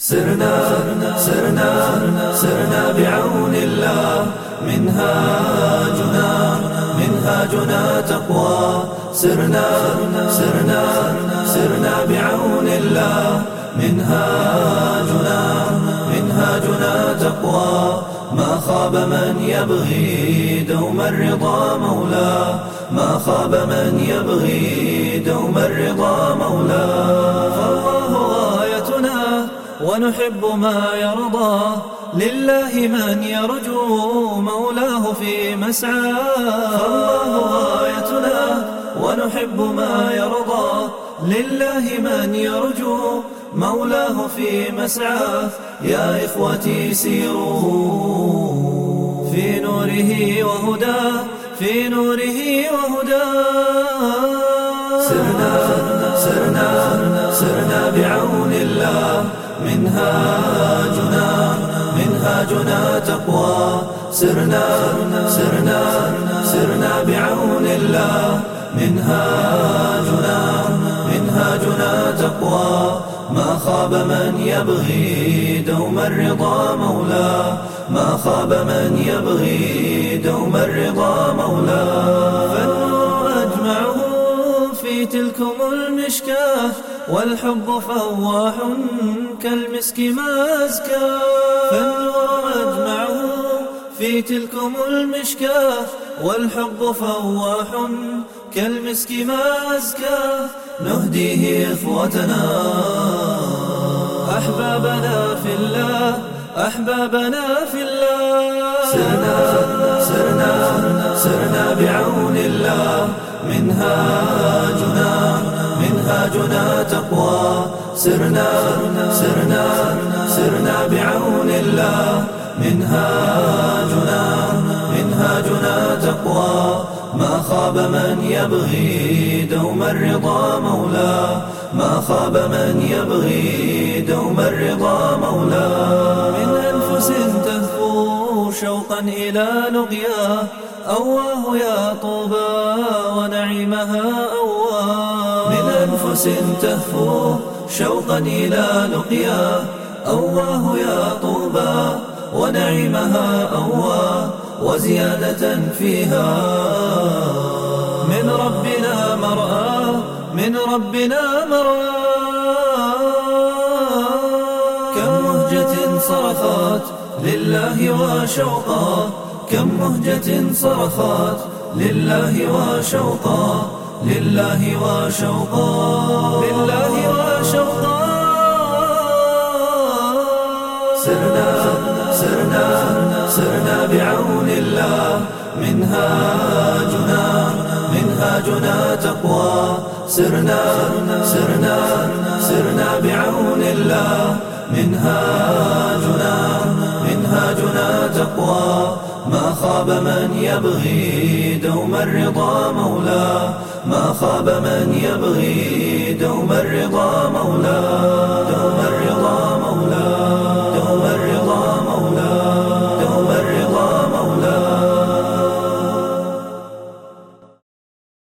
سرنا سرنا سرنا بعون الله. منهاجنا منهاجنا تقوى. سرنا سرنا سرنا بعون الله. منهاجنا منهاجنا تقوى. ما خاب من يبغي دوم الرضا مولاه ما خاب من يبغي دوم الرضا مولاه ونحب ما يرضى لله من يرجو مولاه في مسعاه فالله غايتنا ونحب ما يرضى لله من يرجو مولاه في مسعاه يا إخوتي سيروا في نوره وهداه في نوره وهداه سرنا سرنا سرنا بعون الله منهاجنا منهاجنا تقوى. سرنا سرنا سرنا بعون الله. منهاجنا منهاجنا تقوى. ما خاب من يبغي دوم الرضا مولاه ما خاب من يبغي دوم الرضا أجمعه في تلكم المشكاة. والحب فواح كالمسك ما أزكى فالنور أجمعه في تلكم المشكاة والحب فواح كالمسك ما أزكى نهديه إخوتنا. أحبابنا في الله أحبابنا في الله. سرنا سرنا سرنا بعون الله منهاجنا. منهاجنا تقوى. سرنا سرنا سرنا بعون الله. منهاجنا منهاجنا تقوى. ما خاب من يبغي دوم الرضا مولاه ما خاب من يبغي دوم الرضا مولاه من أنفس تهفو شوقا إلى لقياه أواه يا طوبى ونعيمها أواه أنفس تهفو شوقا إلى لقياه أواه يا طوبى. ونعيمها أواه وزيادة فيها. من ربنا مرآة من ربنا مرآة كم مهجة صرخات لله وشوقا. كم مهجة صرخات لله وشوقا. لله وشوقا. لله وشوقا. سرنا سرنا سرنا بعون الله. منهاجنا منهاجنا تقوى. سرنا سرنا سرنا بعون الله. منهاجنا منهاجنا تقوى. ما خاب من يبغي دوم الرضا مولاه ما خاب من يبغي